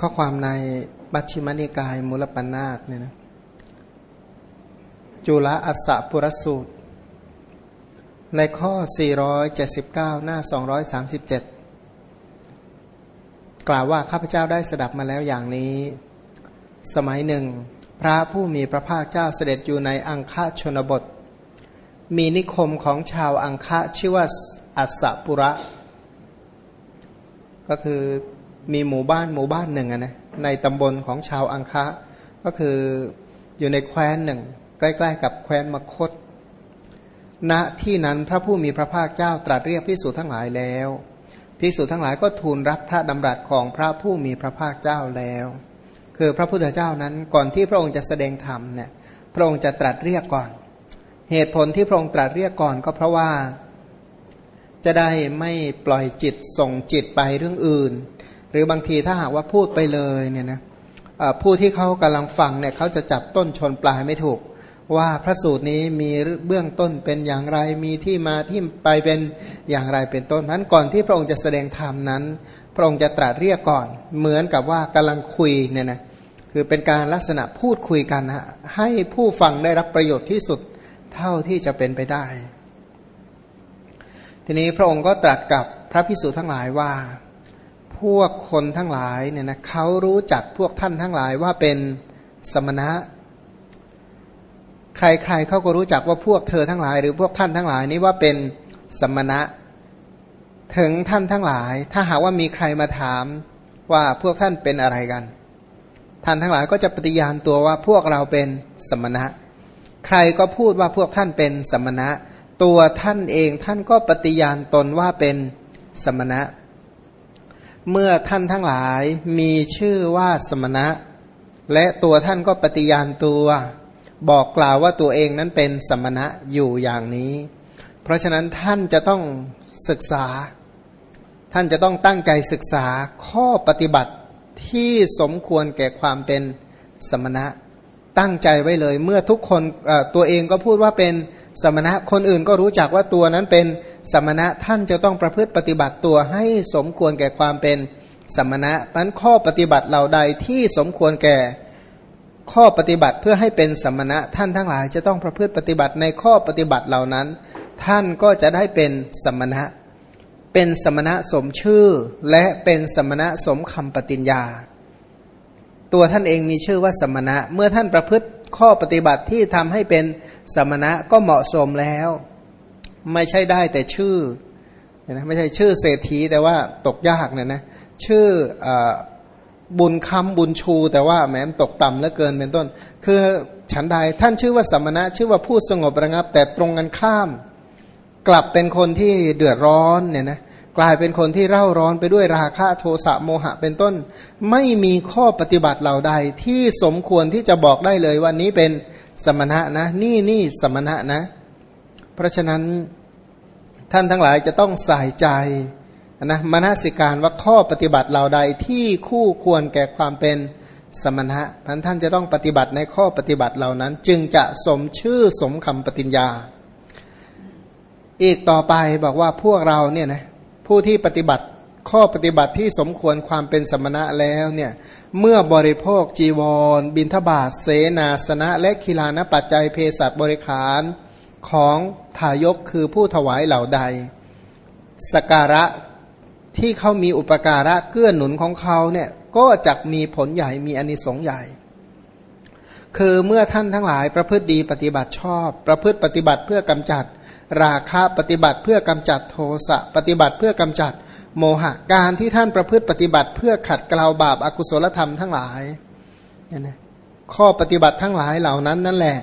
ข้อความในบัชิมนิกายมูลปัญนาตเนี่ยนะจุลอัสสะปุรสูตร ในข้อ 479 หน้า 237 กล่าวว่าข้าพเจ้าได้สดับมาแล้วอย่างนี้ สมัยหนึ่ง พระผู้มีพระภาคเจ้าเสด็จอยู่ในอังคชนบท มีนิคมของชาวอังคะชื่อว่าอัสสะปุระ ก็คือ มีหมู่บ้านหมู่บ้านหนึ่งนะในตำบลของชาวอังคะ ก็คืออยู่ในแคว้นหนึ่ง ใกล้ๆ กับแคว้นมคต ณที่นั้นพระผู้มีพระภาคเจ้าตรัสเรียกพิสูจทั้งหลายแล้วพิสูจทั้งหลายก็ทูลรับพระดำรัสของพระผู้มีพระภาคเจ้าแล้ว คือพระพุทธเจ้านั้นก่อนที่พระองค์จะแสดงธรรมเนี่ยพระองค์จะตรัสเรียกก่อน เหตุผลที่พระองค์ตรัสเรียกก่อนก็เพราะว่าจะได้ไม่ปล่อยจิตส่งจิตไปเรื่องอื่น หรือบางทีถ้าหากว่าพูดไปเลยเนี่ยนะผู้ที่เขากำลังฟังเนี่ยเขาจะจับต้นชนปลายไม่ถูก ว่าพระสูตรนี้มีเบื้องต้นเป็นอย่างไรมีที่มาที่ไปเป็นอย่างไรเป็นต้นนั้นก่อนที่พระองค์จะแสดงธรรมนั้น พระองค์จะตรัสเรียกก่อน เหมือนกับว่ากำลังคุยเนี่ยนะคือเป็นการลักษณะพูดคุยกันนะให้ผู้ฟังได้รับประโยชน์ที่สุดเท่าที่จะเป็นไปได้ ทีนี้พระองค์ก็ตรัสกับพระพิสุทั้งหลายว่า พวกคนทั้งหลายเนี่ยนะเขารู้จักพวกท่านทั้งหลายว่าเป็นสมณะ ใครๆเขาก็รู้จักว่าพวกเธอทั้งหลาย หรือพวกท่านทั้งหลายนี้ว่าเป็นสมณะ ถึงท่านทั้งหลาย ถ้าหากว่ามีใครมาถามว่าพวกท่านเป็นอะไรกัน ท่านทั้งหลายก็จะปฏิญาณตัวว่าพวกเราเป็นสมณะ ใครก็พูดว่าพวกท่านเป็นสมณะ ตัวท่านเองท่านก็ปฏิญาณตนว่าเป็นสมณะ เมื่อท่านทั้งหลายมีชื่อว่าสมณะ และตัวท่านก็ปฏิญาณตัว บอกกล่าวว่าตัวเองนั้นเป็นสมณะอยู่อย่างนี้ เพราะฉะนั้นท่านจะต้องศึกษา ท่านจะต้องตั้งใจศึกษาข้อปฏิบัติที่สมควรแก่ความเป็นสมณะ ตั้งใจไว้เลย เมื่อทุกคนตัวเองก็พูดว่าเป็นสมณะคนอื่นก็รู้จักว่าตัวนั้นเป็น สมณะท่านจะต้องประพฤติปฏิบัติตัวให้สมควรแก่ความเป็นสมณะนั้นข้อปฏิบัติเหล่าใดที่สมควรแก่ข้อปฏิบัติเพื่อให้เป็นสมณะท่านทั้งหลายจะต้องประพฤติปฏิบัติในข้อปฏิบัติเหล่านั้น ท่านก็จะได้เป็นสมณะ เป็นสมณะสมชื่อ และเป็นสมณะสมคำปฏิญญา ตัวท่านเองมีชื่อว่าสมณะ เมื่อท่านประพฤติข้อปฏิบัติที่ทำให้เป็นสมณะก็เหมาะสมแล้ว ไม่ใช่ได้แต่ชื่อนะไม่ใช่ชื่อเศรษฐีแต่ว่าตกยากเนี่ยนะชื่ออบุญคำบุญชู แต่ว่าแหมตกต่ำเหลือเกินเป็นต้น คือฉันใดท่านชื่อว่าสมณะ ชื่อว่าผู้สงบระงับ แต่ตรงกันข้าม กลับเป็นคนที่เดือดร้อนเนี่ยนะกลายเป็นคนที่เร่าร้อนไปด้วยราคะโทสะโมหะเป็นต้น ไม่มีข้อปฏิบัติเหล่าใดที่สมควรที่จะบอกได้เลยว่านี้เป็นสมณะนะ นี่นี่สมณะนะ เพราะฉะนั้น ท่านทั้งหลายจะต้องใส่ใจนะมนสิการว่าข้อปฏิบัติเหล่าใดที่คู่ควรแก่ความเป็นสมณะท่านท่านจะต้องปฏิบัติในข้อปฏิบัติเหล่านั้น จึงจะสมชื่อสมคำปฏิญญา อีกต่อไปบอกว่าพวกเราเนี่ยนะผู้ที่ปฏิบัติข้อปฏิบัติที่สมควรความเป็นสมณะแล้วเนี่ยเมื่อบริโภคจีวร บินทบาทเสนาสนะ และคีลานปัจจัยเพศัตบริขาร ของทายกคือผู้ถวายเหล่าใด สการะที่เขามีอุปการะเกื้อหนุนของเขาเนี่ยก็จะมีผลใหญ่มีอนิสงส์ใหญ่ คือเมื่อท่านทั้งหลายประพฤติดีปฏิบัติชอบ ประพฤติปฏิบัติเพื่อกำจัด ราคะปฏิบัติเพื่อกำจัดโทสะปฏิบัติเพื่อกำจัด โมหะการที่ท่านประพฤติปฏิบัติเพื่อขัดเกลาบาปอากุศลธรรมทั้งหลายเนี่ยนะข้อปฏิบัติทั้งหลายเหล่านั้นนั่นแหละ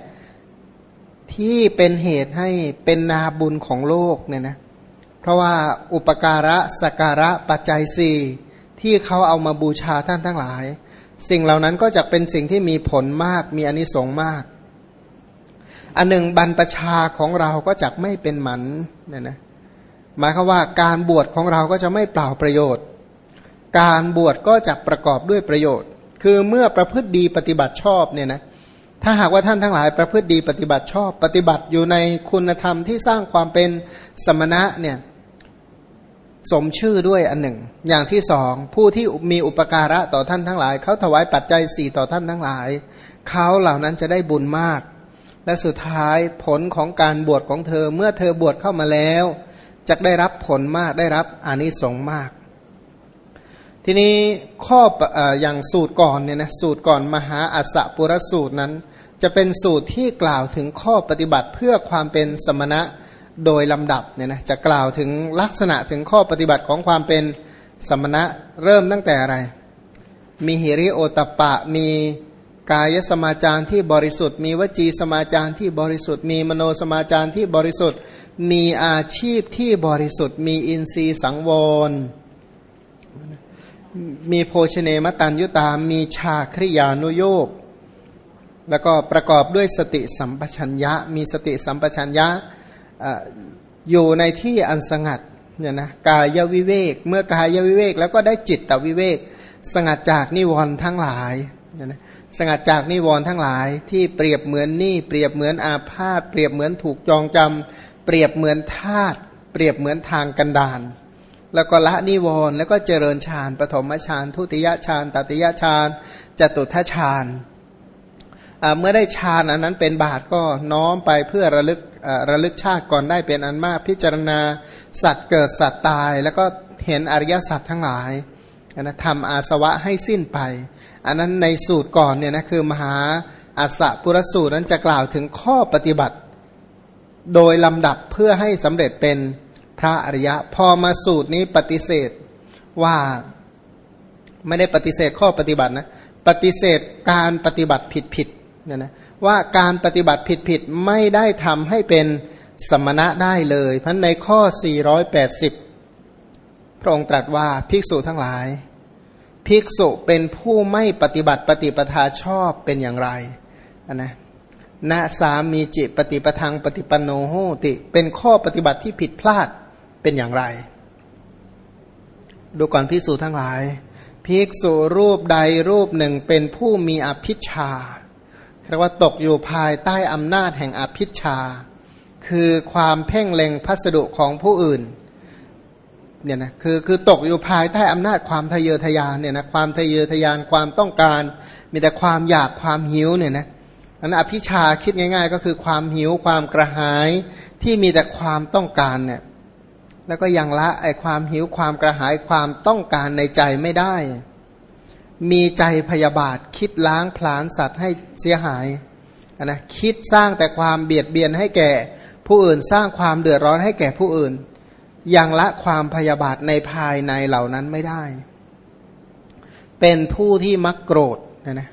ที่เป็นเหตุให้เป็นนาบุญของโลกเนี่ยนะ เพราะว่าอุปการะสการะปัจจัยสี่ที่เขาเอามาบูชาท่านทั้งหลาย สิ่งเหล่านั้นก็จะเป็นสิ่งที่มีผลมากมีอนิสงส์มาก อันหนึ่งบรรพชาของเราก็จะไม่เป็นหมันเนี่ยนะหมายคือว่าการบวชของเราก็จะไม่เปล่าประโยชน์ การบวชก็จะประกอบด้วยประโยชน์ คือเมื่อประพฤติดีปฏิบัติชอบเนี่ยนะ ถ้าหากว่าท่านทั้งหลายประพฤติดีปฏิบัติชอบปฏิบัติอยู่ในคุณธรรมที่สร้างความเป็นสมณะเนี่ยสมชื่อด้วยอันหนึ่ง อย่างที่สองผู้ที่มีอุปการะต่อท่านทั้งหลาย เขาถวายปัจจัยสี่ต่อท่านทั้งหลาย เขาเหล่านั้นจะได้บุญมาก และสุดท้ายผลของการบวชของเธอเมื่อเธอบวชเข้ามาแล้วจะได้รับผลมากได้รับอานิสงส์มาก ทีนี้ข้ออย่างสูตรก่อนเนี่ยนะสูตรก่อนมหาอัสสปุรสูตรนั้น จะเป็นสูตรที่กล่าวถึงข้อปฏิบัติเพื่อความเป็นสมณะโดยลำดับเนี่ยนะจะกล่าวถึงลักษณะถึงข้อปฏิบัติของความเป็นสมณะเริ่มตั้งแต่อะไร มีหิริโอตปะ มีกายสมาจารที่บริสุทธิ์ มีวจีสมาจารที่บริสุทธิ์ มีมโนสมาจารที่บริสุทธิ์ มีอาชีพที่บริสุทธิ์ มีอินทรีย์สังวร มีโภชเนมตันยุตา มีชาคริยานุโยก แล้วก็ประกอบด้วยสติสัมปชัญญะ มีสติสัมปชัญญะอยู่ในที่อันสงัดเนี่ยนะกายวิเวก เมื่อกายวิเวก แล้วก็ได้จิตตวิเวก สงัดจากนิวรณ์ทั้งหลายเนี่ยนะสงัดจากนิวรณ์ทั้งหลาย ที่เปรียบเหมือนนี่เปรียบเหมือนอาพาธเปรียบเหมือนถูกจองจำเปรียบเหมือนธาตุเปรียบเหมือนทางกันดานแล้วก็ละนิวรณ์แล้วก็เจริญฌานปฐมฌานทุติยฌานตติยฌานจตุทัชฌาน เมื่อได้ฌานอันนั้นเป็นบาทก็น้อมไปเพื่อระลึกระลึกชาติก่อนได้เป็นอันมาก พิจารณาสัตว์เกิดสัตว์ตาย แล้วก็เห็นอริยสัจทั้งหลายนะทำอาสวะให้สิ้นไป อันนั้นในสูตรก่อนเนี่ยนะคือมหาอัสสะปุรสูตรนั้นจะกล่าวถึงข้อปฏิบัติ โดยลำดับเพื่อให้สำเร็จเป็นพระอริยะ พอมาสูตรนี้ปฏิเสธว่าไม่ได้ปฏิเสธข้อปฏิบัตินะปฏิเสธการปฏิบัติผิดผิด เนี่ยนะว่าการปฏิบัติผิดผิดไม่ได้ทำให้เป็นสมณะได้เลยพันในข้อ 480 พระองค์ตรัสว่าภิกษุทั้งหลาย ภิกษุเป็นผู้ไม่ปฏิบัติปฏิปทาชอบเป็นอย่างไรนะนาสามีจิปฏิปทังปฏิปันโนโหติ เป็นข้อปฏิบัติที่ผิดพลาดเป็นอย่างไร ดูก่อนภิกษุทั้งหลาย ภิกษุรูปใดรูปหนึ่งเป็นผู้มีอภิชา เรียกว่าตกอยู่ภายใต้อำนาจแห่งอภิชา คือความเพ่งเล็งพัสดุของผู้อื่นเนี่ยนะคือคือตกอยู่ภายใต้อำนาจความทะเยอทะยานเนี่ยนะความทะเยอทะยานความต้องการ มีแต่ความอยากความหิวเนี่ยนะอันอภิชาคิดง่าย ๆ ก็คือความหิวความกระหายที่มีแต่ความต้องการเนี่ยแล้วก็ยังละไอความหิวความกระหายความต้องการในใจไม่ได้ มีใจพยาบาท คิดล้างผลาญสัตว์ให้เสียหายนะคิดสร้างแต่ความเบียดเบียนให้แก่ ผู้อื่นสร้างความเดือดร้อนให้แก่ผู้อื่น ยังละความพยาบาทในภายในเหล่านั้นไม่ได้ เป็นผู้ที่มักโกรธนะนะ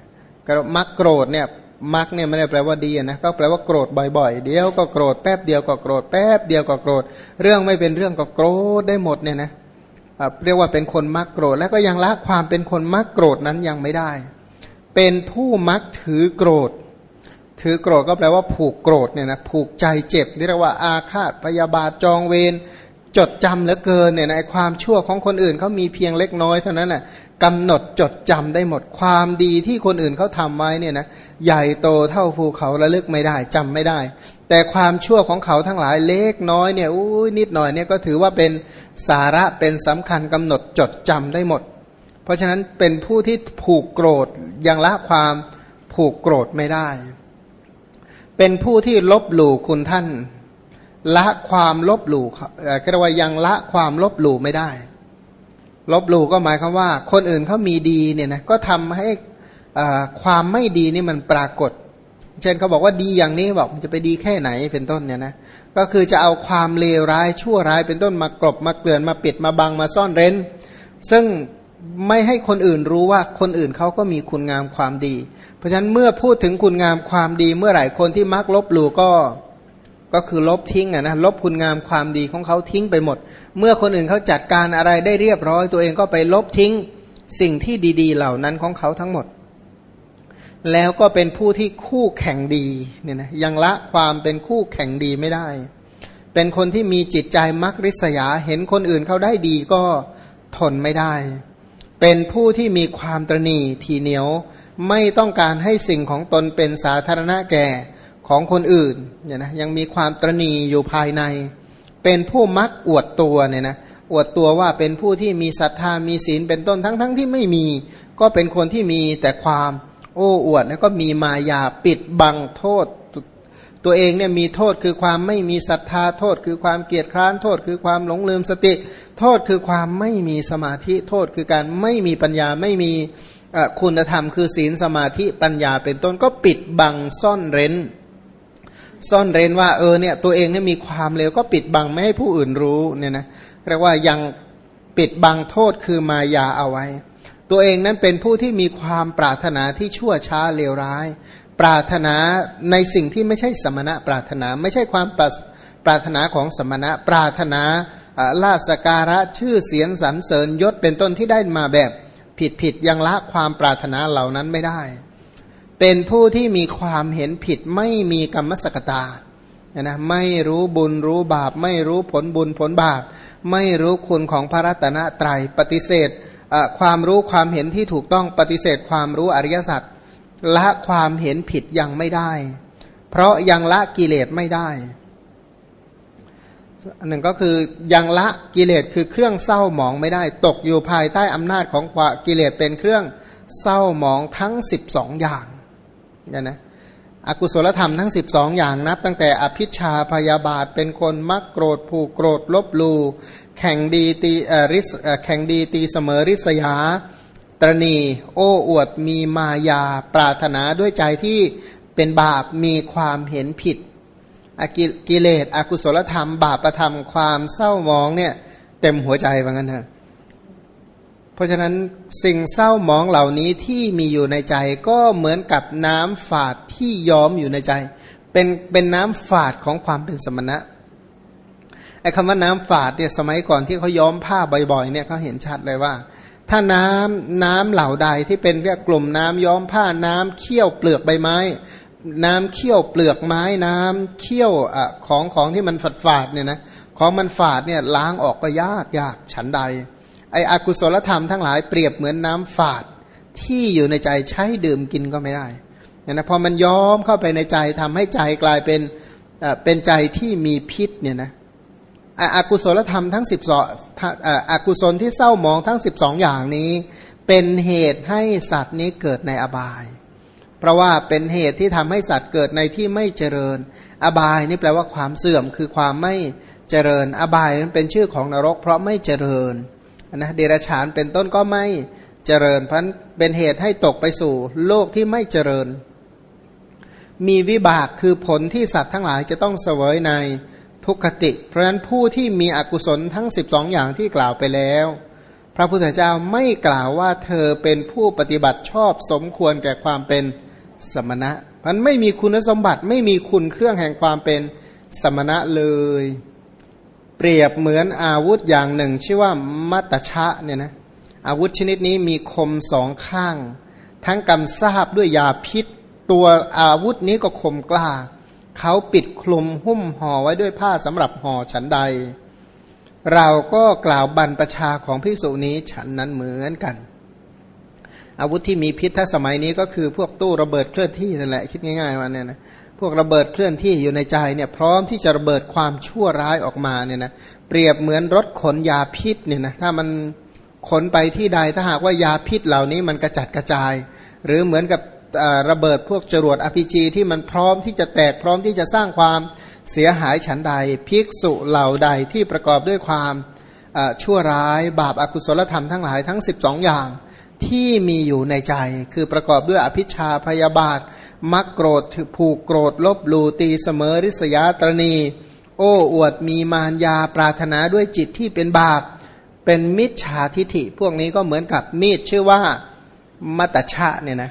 มักโกรธเนี่ยมักเนี่ยไม่ได้แปลว่าดีนะก็แปลว่าโกรธบ่อยๆ เดี๋ยวก็โกรธแป๊บเดียวก็โกรธแป๊บเดียวก็โกรธ เรื่องไม่เป็นเรื่องก็โกรธได้หมดเนี่ยนะ เรียกว่าเป็นคนมักโกรธ แล้วก็ยังละความเป็นคนมักโกรธนั้นยังไม่ได้ เป็นผู้มักถือโกรธ ถือโกรธก็แปลว่าผูกโกรธเนี่ยนะผูกใจเจ็บเรียกว่าอาฆาตพยาบาทจองเวร จดจำเหลือเกินเนี่ยในความชั่วของคนอื่นเขามีเพียงเล็กน้อยเท่านั้นแหละกำหนดจดจำได้หมดความดีที่คนอื่นเขาทำไว้เนี่ยนะใหญ่โตเท่าภูเขาระลึกไม่ได้จำไม่ได้ แต่ความชั่วของเขาทั้งหลายเล็กน้อยเนี่ยอู้นิดหน่อยเนี่ยก็ถือว่าเป็นสาระเป็นสำคัญกำหนดจดจำได้หมด เพราะฉะนั้นเป็นผู้ที่ผูกโกรธยังละความผูกโกรธไม่ได้ เป็นผู้ที่ลบหลู่คุณท่าน ละความลบหลู่ก็เรียกว่ายังละความลบหลู่ไม่ได้ ลบหลู่ก็หมายความว่า คนอื่นเขามีดีเนี่ยนะก็ทำให้ความไม่ดีนี่มันปรากฏ เช่นเขาบอกว่าดีอย่างนี้บอกมันจะไปดีแค่ไหนเป็นต้นเนี่ยนะก็คือจะเอาความเลวร้ายชั่วร้ายเป็นต้นมากรบมาเกลื่อนมาปิดมาบังมาซ่อนเร้น ซึ่งไม่ให้คนอื่นรู้ว่าคนอื่นเขาก็มีคุณงามความดี เพราะฉะนั้นเมื่อพูดถึงคุณงามความดีเมื่อไหร่คนที่มักลบหลู่ก็ ก็คือลบทิ้งอะนะลบคุณงามความดีของเขาทิ้งไปหมด เมื่อคนอื่นเขาจัดการอะไรได้เรียบร้อย ตัวเองก็ไปลบทิ้งสิ่งที่ดี ๆ เหล่านั้นของเขาทั้งหมด แล้วก็เป็นผู้ที่คู่แข่งดีเนี่ยนะยังละความเป็นคู่แข่งดีไม่ได้ เป็นคนที่มีจิตใจมักริษยา เห็นคนอื่นเขาได้ดีก็ทนไม่ได้ เป็นผู้ที่มีความตรณีทีเหนียวไม่ต้องการให้สิ่งของตนเป็นสาธารณะแก่ ของคนอื่นเนี่ยนะยังมีความตรณีอยู่ภายใน เป็นผู้มักอวดตัวเนี่ยนะอวดตัวว่าเป็นผู้ที่มีศรัทธามีศีลเป็นต้นทั้งๆทที่ไม่มี ก็เป็นคนที่มีแต่ความโอ้อวดแล้วก็มีมายาปิดบังโทษ ตัวเองเนี่ยมีโทษคือความไม่มีศรัทธาโทษ คือความเกียจคร้านโทษ คือความหลงลืมสติ โทษคือความไม่มีสมาธิโทษ คือการไม่มีปัญญาไม่มีคุณธรรม คือศีลสมาธิปัญญาเป็นต้นก็ปิดบังซ่อนเร้น ซ่อนเร้นว่าเออเนี่ยตัวเองเนี่ยมีความเลวก็ปิดบังไม่ให้ผู้อื่นรู้เนี่ยนะเรียกว่ายังปิดบังโทษคือมายาเอาไว้ ตัวเองนั้นเป็นผู้ที่มีความปรารถนาที่ชั่วช้าเลวร้าย ปรารถนาในสิ่งที่ไม่ใช่สมณะปรารถนาไม่ใช่ความปรารถนาของสมณะปรารถนาลาบสการะชื่อเสียงสรรเสริญยศเป็นต้นที่ได้มาแบบผิดผิดยังละความปรารถนาเหล่านั้นไม่ได้ เป็นผู้ที่มีความเห็นผิดไม่มีกรรมสกตานะไม่รู้บุญรู้บาป ไม่รู้ผลบุญผลบาป ไม่รู้คุณของพระรัตนตรยัยปฏิเสธความรู้ความเห็นที่ถูกต้องปฏิเสธความรู้อริยสัจละความเห็นผิดยังไม่ได้ เพราะยังละกิเลสไม่ได้อันหนึ่งก็คือยังละกิเลสคือเครื่องเศร้าหมองไม่ได้ ตกอยู่ภายใต้อำนาจของกิเลสเป็นเครื่องเศร้าหมองทั้งสิบสองอย่าง เนี่ยนะอกุศลธรรมทั้งสิบองอย่างนับ ตั้งแต่อภิชาพยาบาทเป็นคนมักโกรธผูกโกรธลบลูแข่งดีตีริสแข่งดีตีเสมอริษยา ตรณี โอ้อวดมีมายา ปรารถนาด้วยใจที่เป็นบาปมีความเห็นผิดอกิเลสอกุศลธรรม บาปธรรมความเศร้ามองเนี่ย เต็มหัวใจว่างั้นเถอะ เพราะฉะนั้นสิ่งเศร้าหมองเหล่านี้ที่มีอยู่ในใจก็เหมือนกับน้ำฝาดที่ย้อมอยู่ในใจ เป็นเป็นน้ำฝาดของความเป็นสมณะไอ้คำว่าน้ำฝาดเนี่ยสมัยก่อนที่เขาย้อมผ้าบ่อยๆเนี่ยเขาเห็นชัดเลยว่า ถ้าน้ำน้ำเหล่าใดที่เป็นเรียกกลุ่มน้ำย้อมผ้าน้ำเคี่ยวเปลือกใบไม้ น้ำเคี่ยวเปลือกไม้น้ำเคี่ยวอของของที่มันฝาดฝาดเนี่ยนะของมันฝาดเนี่ยล้างออกก็ยากยากฉันใด ไออกุศลธรรมทั้งหลายเปรียบเหมือนน้ำฝาดที่อยู่ในใจใช้ดื่มกินก็ไม่ได้เนี่ยนะพอมันย้อมเข้าไปในใจทำให้ใจกลายเป็นเป็นใจที่มีพิษเนี่ยนะอกุศลธรรมทั้งสิบสองอกุศลที่เศร้ามองทั้งสิบสองอย่างนี้ เป็นเหตุให้สัตว์นี้เกิดในอบาย เพราะว่าเป็นเหตุที่ทำให้สัตว์เกิดในที่ไม่เจริญ อบายนี่แปลว่าความเสื่อมคือความไม่เจริญ อบายนั้นเป็นชื่อของนรก เพราะไม่เจริญ นะเดรัจฉานเป็นต้นก็ไม่เจริญเพราะเป็นเหตุให้ตกไปสู่โลกที่ไม่เจริญ มีวิบากคือผลที่สัตว์ทั้งหลายจะต้องเสวยในทุกขติ เพราะฉะนั้นผู้ที่มีอกุศลทั้ง 12 อย่างที่กล่าวไปแล้ว พระพุทธเจ้าไม่กล่าวว่าเธอเป็นผู้ปฏิบัติชอบสมควรแก่ความเป็นสมณะมันไม่มีคุณสมบัติไม่มีคุณเครื่องแห่งความเป็นสมณะเลย เปรียบเหมือนอาวุธอย่างหนึ่ง ชื่อว่ามัตชะเนี่ยนะอาวุธชนิดนี้มีคมสองข้าง ทั้งกำซาบด้วยยาพิษ ตัวอาวุธนี้ก็คมกล้า เขาปิดคลุมหุ้มห่อไว้ด้วยผ้าสำหรับห่อฉันใด เราก็กล่าวบรรพชาของพิสุนี้ฉันนั้นเหมือนกัน อาวุธที่มีพิษถ้าสมัยนี้ก็คือพวกตู้ระเบิดเคลื่อนที่นั่นแหละคิดง่ายๆว่าเนี่ยนะ พวกระเบิดเคลื่อนที่อยู่ในใจเนี่ยพร้อมที่จะระเบิดความชั่วร้ายออกมาเนี่ยนะเปรียบเหมือนรถขนยาพิษเนี่ยนะถ้ามันขนไปที่ใดถ้าหากว่ายาพิษเหล่านี้มันกระจัดกระจาย หรือเหมือนกับระเบิดพวกจรวดอภิจีที่มันพร้อมที่จะแตกพร้อมที่จะสร้างความเสียหายฉันใดภิกษุเหล่าใดที่ประกอบด้วยความชั่วร้าย บาปอากุศลธรรมทั้งหลายทั้ง 12 อย่าง ที่มีอยู่ในใจ คือประกอบด้วยอภิชาพยาบาท มักโกรธผูกโกรธลบลูตีเสมอริษยาตรณี โอ้อวดมีมารยาปรารถนาด้วยจิตที่เป็นบาป เป็นมิจฉาทิฐิ พวกนี้ก็เหมือนกับมีดชื่อว่ามัตชะเนี่ยนะ